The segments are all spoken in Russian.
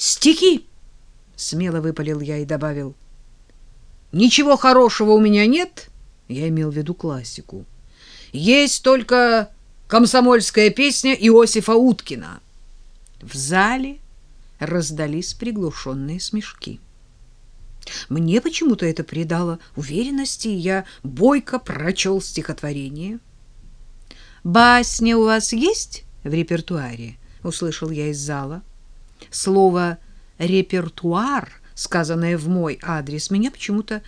Стихи, смело выпалил я и добавил. Ничего хорошего у меня нет, я имел в виду классику. Есть только комсомольская песня Иосифа Уткина. В зале раздались приглушенные смешки. Мне почему-то это придало уверенности, и я бойко прочел стихотворение. «Басня у вас есть в репертуаре?» — услышал я из зала. Слово «репертуар», сказанное в мой адрес, меня почему-то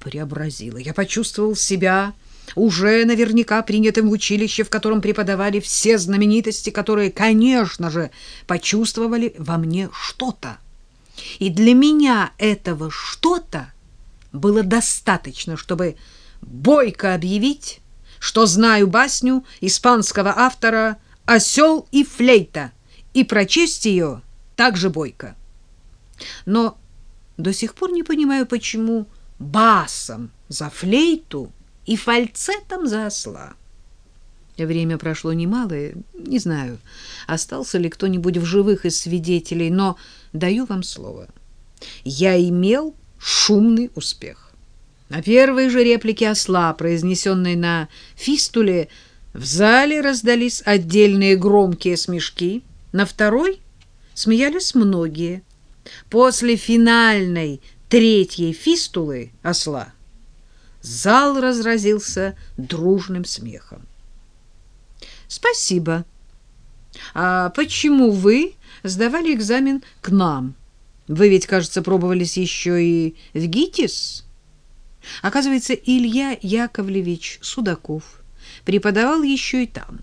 преобразило. Я почувствовал себя уже наверняка принятым в училище, в котором преподавали все знаменитости, которые, конечно же, почувствовали во мне что-то. И для меня этого что-то было достаточно, чтобы бойко объявить, что знаю басню испанского автора «Осел и флейта» и прочесть ее так же бойко. Но до сих пор не понимаю, почему басом за флейту и фальцетом за осла. Время прошло немалое, не знаю, остался ли кто-нибудь в живых из свидетелей, но даю вам слово. Я имел шумный успех. На первой же реплике осла, произнесенной на фистуле, в зале раздались отдельные громкие смешки, на второй смеялись многие. После финальной третьей фистулы осла зал разразился дружным смехом. Спасибо. А почему вы сдавали экзамен к нам? Вы ведь, кажется, пробовались еще и в ГИТИС. Оказывается, Илья Яковлевич Судаков преподавал еще и там.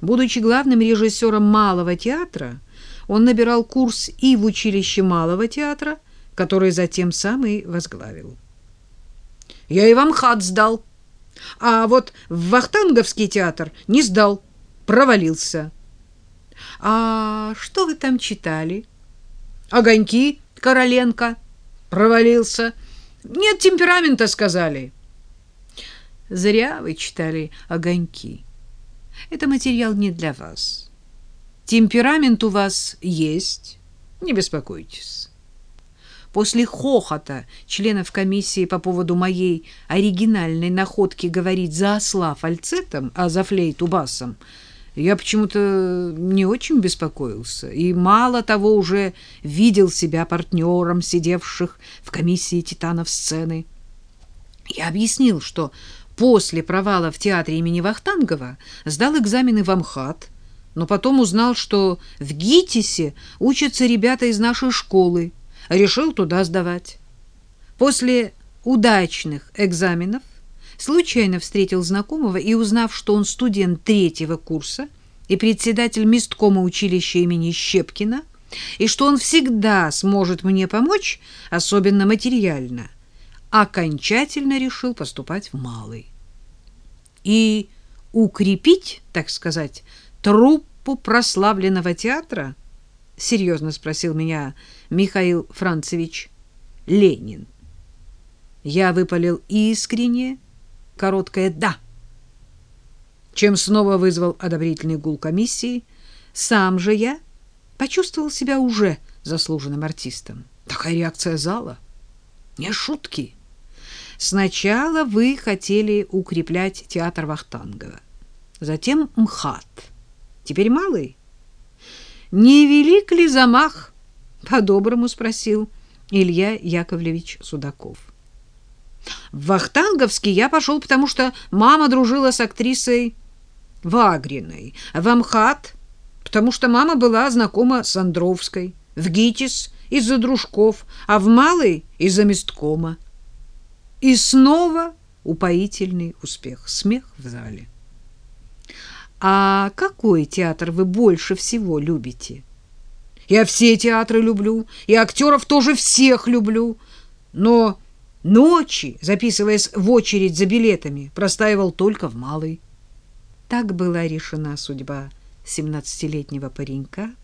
Будучи главным режиссером малого театра, он набирал курс и в училище малого театра, который затем сам и возглавил. Я и вам хат сдал. А вот в Вахтанговский театр не сдал, провалился. А что вы там читали? Огоньки Короленко провалился. Нет темперамента, сказали. Зря вы читали огоньки. Это материал не для вас. Темперамент у вас есть, не беспокойтесь. После хохота членов комиссии по поводу моей оригинальной находки говорить за осла фальцетом, а за флейту басом, я почему-то не очень беспокоился и мало того уже видел себя партнером сидевших в комиссии титанов сцены. Я объяснил, что после провала в театре имени Вахтангова сдал экзамены в Амхат, но потом узнал, что в ГИТИСе учатся ребята из нашей школы, решил туда сдавать. После удачных экзаменов случайно встретил знакомого и, узнав, что он студент третьего курса и председатель месткома училища имени Щепкина, и что он всегда сможет мне помочь, особенно материально, окончательно решил поступать в малый. И укрепить, так сказать, труппу прославленного театра – серьезно спросил меня Михаил Францевич Ленин. Я выпалил искренне короткое «да», чем снова вызвал одобрительный гул комиссии. Сам же я почувствовал себя уже заслуженным артистом. Такая реакция зала. Не шутки. Сначала вы хотели укреплять театр Вахтангова, затем МХАТ. Теперь малый не велик ли замах? По-доброму спросил Илья Яковлевич Судаков. В Вахтанговский я пошел, потому что мама дружила с актрисой Вагриной, в Амхат, потому что мама была знакома с Андровской, в ГИТИС из-за дружков, а в Малый из-за месткома. И снова упоительный успех, смех в зале. А какой театр вы больше всего любите? Я все театры люблю, и актеров тоже всех люблю. Но ночи, записываясь в очередь за билетами, простаивал только в малый. Так была решена судьба семнадцатилетнего паренька,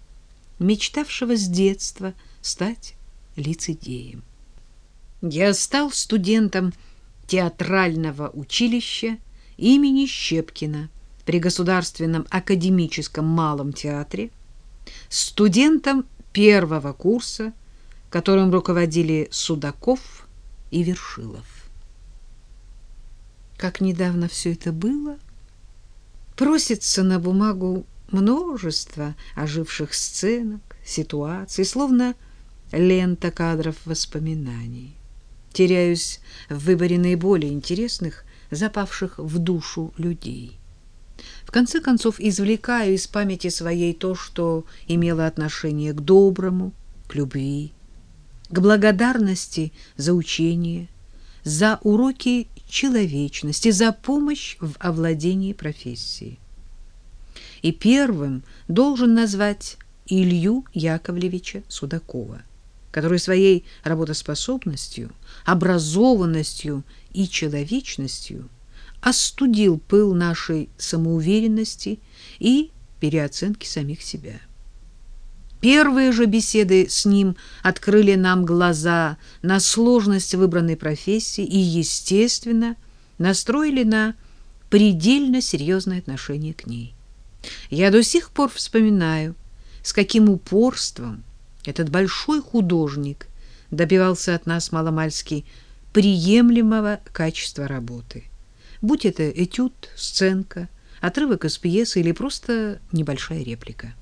мечтавшего с детства стать лицедеем. Я стал студентом театрального училища имени Щепкина при Государственном академическом малом театре, студентом первого курса, которым руководили Судаков и Вершилов. Как недавно все это было, просится на бумагу множество оживших сценок, ситуаций, словно лента кадров воспоминаний. Теряюсь в выборе наиболее интересных, запавших в душу людей. В конце концов, извлекаю из памяти своей то, что имело отношение к доброму, к любви, к благодарности за учение, за уроки человечности, за помощь в овладении профессией. И первым должен назвать Илью Яковлевича Судакова, который своей работоспособностью, образованностью и человечностью остудил пыл нашей самоуверенности и переоценки самих себя. Первые же беседы с ним открыли нам глаза на сложность выбранной профессии и, естественно, настроили на предельно серьезное отношение к ней. Я до сих пор вспоминаю, с каким упорством этот большой художник добивался от нас маломальски приемлемого качества работы. Будь это этюд, сценка, отрывок из пьесы или просто небольшая реплика.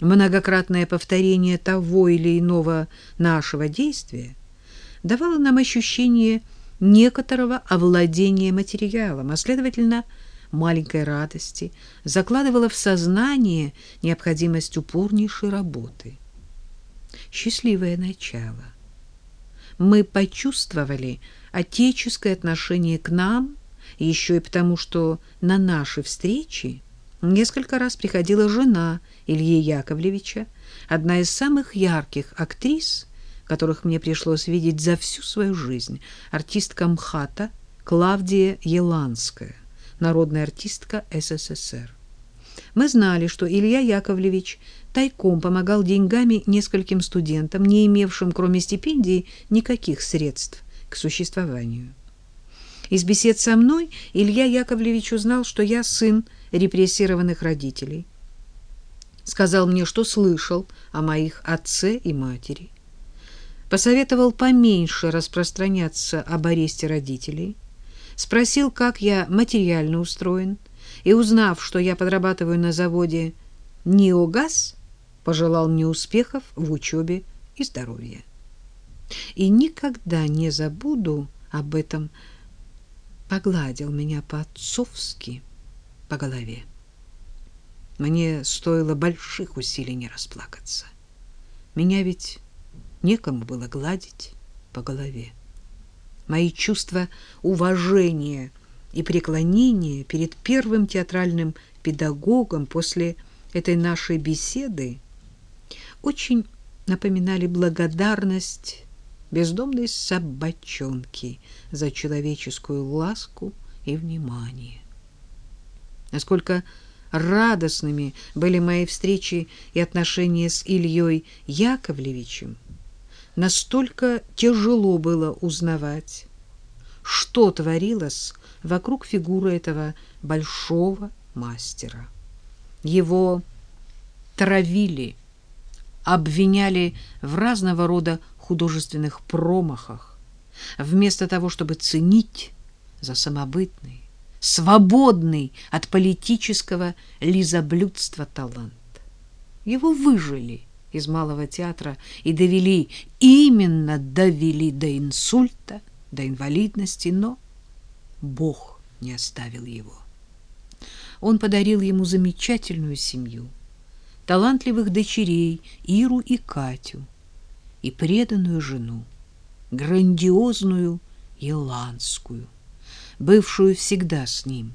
Многократное повторение того или иного нашего действия давало нам ощущение некоторого овладения материалом, а следовательно, маленькой радости, закладывало в сознание необходимость упорнейшей работы. Счастливое начало. Мы почувствовали отеческое отношение к нам, еще и потому, что на наши встречи несколько раз приходила жена Ильи Яковлевича, одна из самых ярких актрис, которых мне пришлось видеть за всю свою жизнь, артистка МХАТа Клавдия Еланская, народная артистка СССР. Мы знали, что Илья Яковлевич тайком помогал деньгами нескольким студентам, не имевшим, кроме стипендий, никаких средств к существованию. Из бесед со мной Илья Яковлевич узнал, что я сын репрессированных родителей. Сказал мне, что слышал о моих отце и матери. Посоветовал поменьше распространяться об аресте родителей. Спросил, как я материально устроен, и, узнав, что я подрабатываю на заводе «Неогаз», пожелал мне успехов в учебе и здоровья. И никогда не забуду об этом, погладил меня по-отцовски по голове. Мне стоило больших усилий не расплакаться. Меня ведь некому было гладить по голове. Мои чувства уважения и преклонения перед первым театральным педагогом после этой нашей беседы очень напоминали благодарность бездомной собачонки за человеческую ласку и внимание. Насколько радостными были мои встречи и отношения с Ильей Яковлевичем, настолько тяжело было узнавать, что творилось вокруг фигуры этого большого мастера. Его травили, обвиняли в разного рода художественных промахах, вместо того, чтобы ценить за самобытный, свободный от политического лизоблюдства талант. Его выжили из малого театра и довели, именно довели до инсульта, до инвалидности, но Бог не оставил его. Он подарил ему замечательную семью, талантливых дочерей Иру и Катю, и преданную жену, грандиозную Еланскую, бывшую всегда с ним,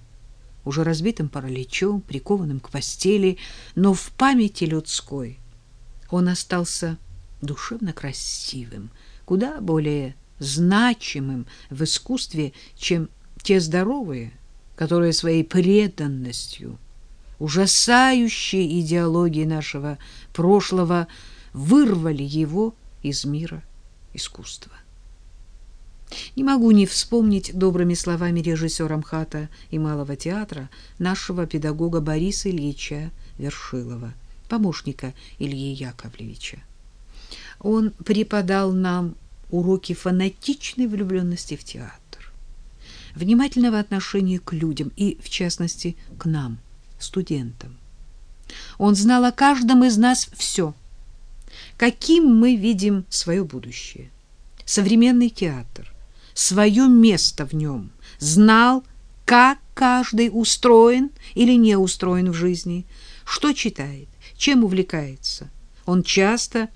уже разбитым параличом, прикованным к постели, но в памяти людской он остался душевно красивым, куда более значимым в искусстве, чем те здоровые, которые своей преданностью, ужасающей идеологией нашего прошлого, вырвали его из мира искусства. Не могу не вспомнить добрыми словами режиссера МХАТа и Малого театра нашего педагога Бориса Ильича Вершилова, помощника Ильи Яковлевича. Он преподал нам уроки фанатичной влюбленности в театр, внимательного отношения к людям и, в частности, к нам, студентам. Он знал о каждом из нас все, каким мы видим свое будущее. Современный театр, свое место в нем, знал, как каждый устроен или не устроен в жизни, что читает, чем увлекается. Он часто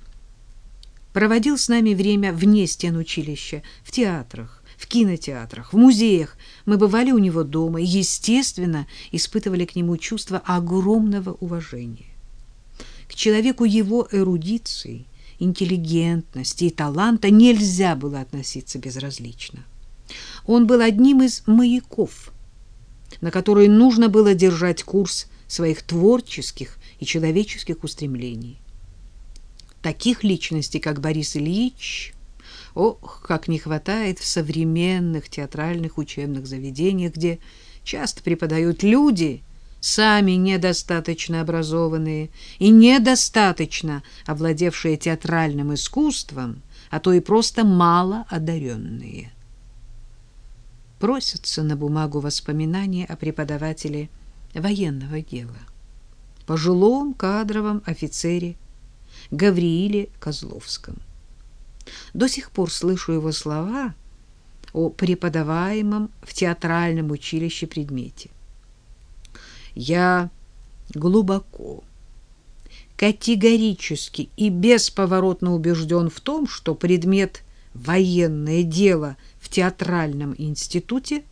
проводил с нами время вне стен училища, в театрах, в кинотеатрах, в музеях. Мы бывали у него дома и, естественно, испытывали к нему чувство огромного уважения. Человеку его эрудиции, интеллигентности и таланта нельзя было относиться безразлично. Он был одним из маяков, на которые нужно было держать курс своих творческих и человеческих устремлений. Таких личностей, как Борис Ильич, ох, как не хватает в современных театральных учебных заведениях, где часто преподают люди, сами недостаточно образованные и недостаточно овладевшие театральным искусством, а то и просто мало одаренные. Просятся на бумагу воспоминания о преподавателе военного дела, пожилом кадровом офицере Гаврииле Козловском. До сих пор слышу его слова о преподаваемом в театральном училище предмете. Я глубоко, категорически и бесповоротно убежден в том, что предмет «военное дело» в театральном институте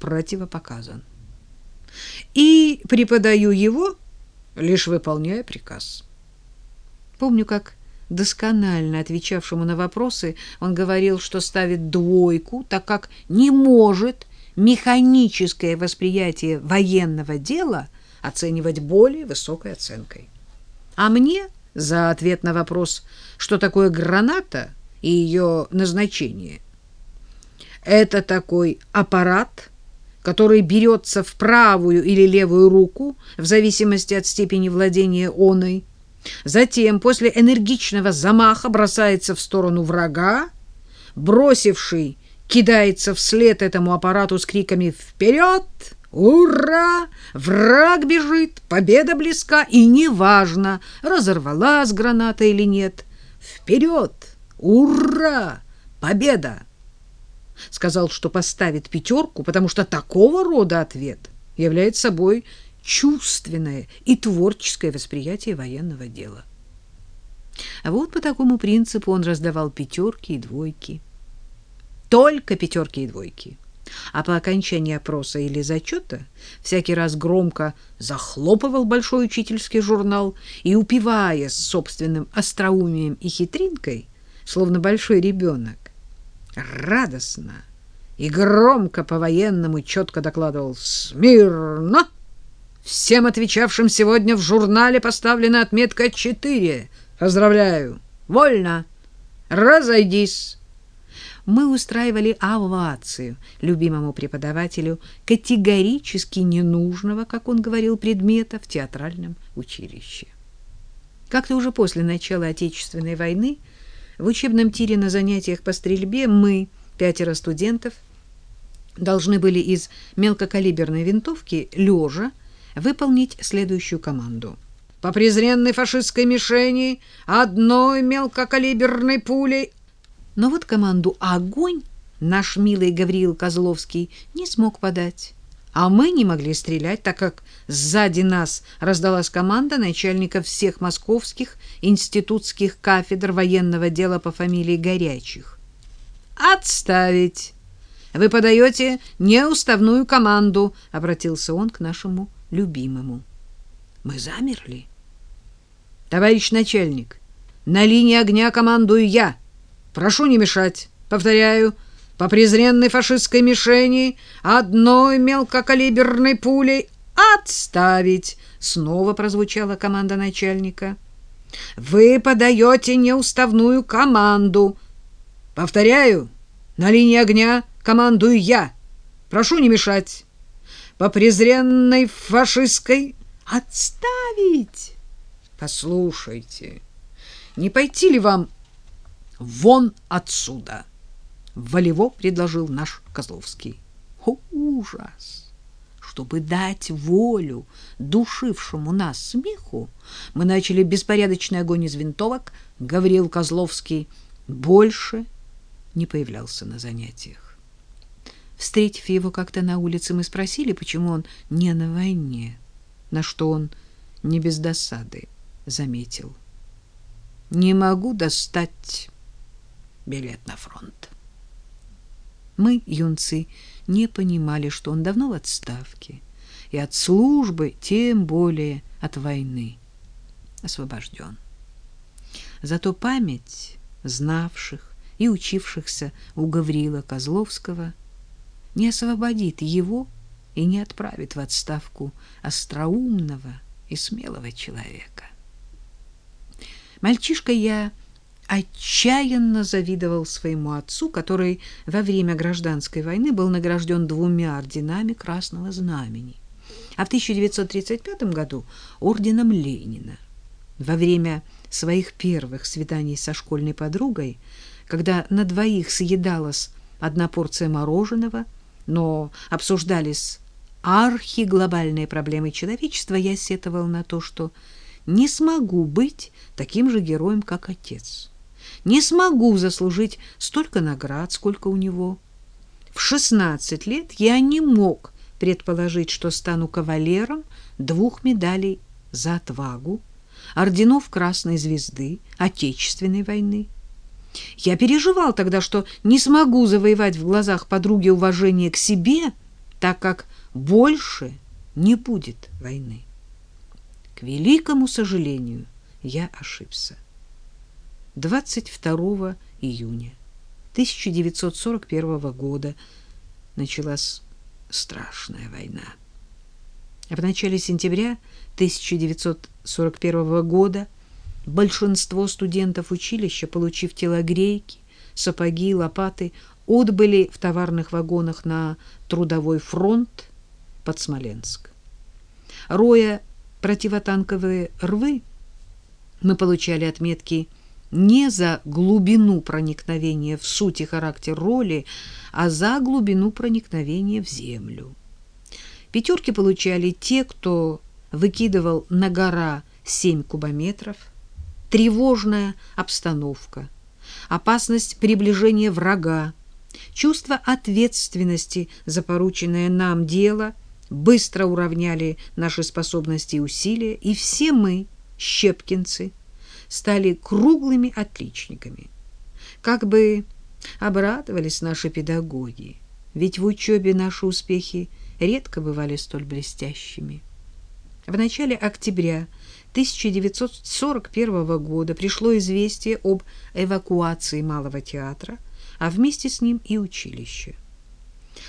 противопоказан. И преподаю его, лишь выполняя приказ. Помню, как досконально отвечавшему на вопросы он говорил, что ставит двойку, так как не может механическое восприятие военного дела оценивать более высокой оценкой. А мне за ответ на вопрос, что такое граната и ее назначение. Это такой аппарат, который берется в правую или левую руку в зависимости от степени владения оной, Затем, после энергичного замаха, бросается в сторону врага, бросивший кидается вслед этому аппарату с криками «Вперед! Ура! Враг бежит! Победа близка!» И неважно, разорвалась граната или нет. «Вперед! Ура! Победа!» Сказал, что поставит пятерку, потому что такого рода ответ является собой чувственное и творческое восприятие военного дела. А вот по такому принципу он раздавал пятерки и двойки. Только пятерки и двойки. А по окончании опроса или зачета всякий раз громко захлопывал большой учительский журнал и, упиваясь собственным остроумием и хитринкой, словно большой ребенок, радостно и громко по-военному четко докладывал «Смирно!» Всем отвечавшим сегодня в журнале поставлена отметка 4. Поздравляю. Вольно. Разойдись. Мы устраивали овацию любимому преподавателю категорически ненужного, как он говорил, предмета в театральном училище. Как-то уже после начала Отечественной войны в учебном тире на занятиях по стрельбе мы, пятеро студентов, должны были из мелкокалиберной винтовки лежа выполнить следующую команду. По презренной фашистской мишени одной мелкокалиберной пулей. Но вот команду «Огонь» наш милый Гавриил Козловский не смог подать. А мы не могли стрелять, так как сзади нас раздалась команда начальника всех московских институтских кафедр военного дела по фамилии Горячих. «Отставить! Вы подаете неуставную команду», — обратился он к нашему любимому. Мы замерли. Товарищ начальник, на линии огня командую я. Прошу не мешать. Повторяю, по презренной фашистской мишени одной мелкокалиберной пулей отставить. Снова прозвучала команда начальника. Вы подаете неуставную команду. Повторяю, на линии огня командую я. Прошу не мешать по презренной фашистской отставить. Послушайте, не пойти ли вам Вон отсюда! Волево предложил наш Козловский. О, ужас! Чтобы дать волю душившему нас смеху, мы начали беспорядочный огонь из винтовок. Гаврил Козловский больше не появлялся на занятиях. Встретив его как-то на улице, мы спросили, почему он не на войне, на что он не без досады заметил. Не могу достать билет на фронт. Мы, юнцы, не понимали, что он давно в отставке, и от службы, тем более от войны, освобожден. Зато память знавших и учившихся у Гаврила Козловского не освободит его и не отправит в отставку остроумного и смелого человека. Мальчишка я отчаянно завидовал своему отцу, который во время гражданской войны был награжден двумя орденами Красного Знамени, а в 1935 году орденом Ленина. Во время своих первых свиданий со школьной подругой, когда на двоих съедалась одна порция мороженого, но обсуждались архиглобальные проблемы человечества, я сетовал на то, что не смогу быть таким же героем, как отец. Не смогу заслужить столько наград, сколько у него. В 16 лет я не мог предположить, что стану кавалером двух медалей за отвагу, орденов Красной Звезды, Отечественной войны. Я переживал тогда, что не смогу завоевать в глазах подруги уважение к себе, так как больше не будет войны. К великому сожалению, я ошибся. 22 июня 1941 года началась страшная война. В начале сентября 1941 года большинство студентов училища, получив телогрейки, сапоги, лопаты, отбыли в товарных вагонах на трудовой фронт под Смоленск. Роя противотанковые рвы, мы получали отметки не за глубину проникновения в суть и характер роли, а за глубину проникновения в землю. Пятерки получали те, кто выкидывал на гора 7 кубометров, тревожная обстановка, опасность приближения врага, чувство ответственности за порученное нам дело быстро уравняли наши способности и усилия, и все мы, щепкинцы, стали круглыми отличниками. Как бы обрадовались наши педагоги, ведь в учебе наши успехи редко бывали столь блестящими. В начале октября 1941 года пришло известие об эвакуации Малого театра, а вместе с ним и училище.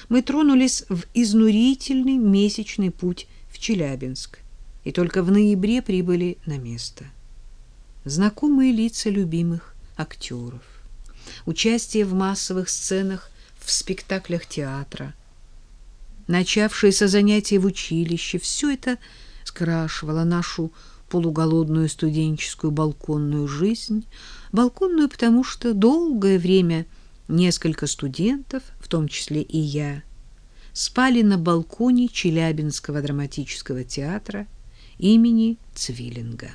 Мы тронулись в изнурительный месячный путь в Челябинск и только в ноябре прибыли на место знакомые лица любимых актеров, участие в массовых сценах в спектаклях театра, начавшиеся занятия в училище, все это скрашивало нашу полуголодную студенческую балконную жизнь, балконную, потому что долгое время несколько студентов, в том числе и я, спали на балконе Челябинского драматического театра имени Цвиллинга.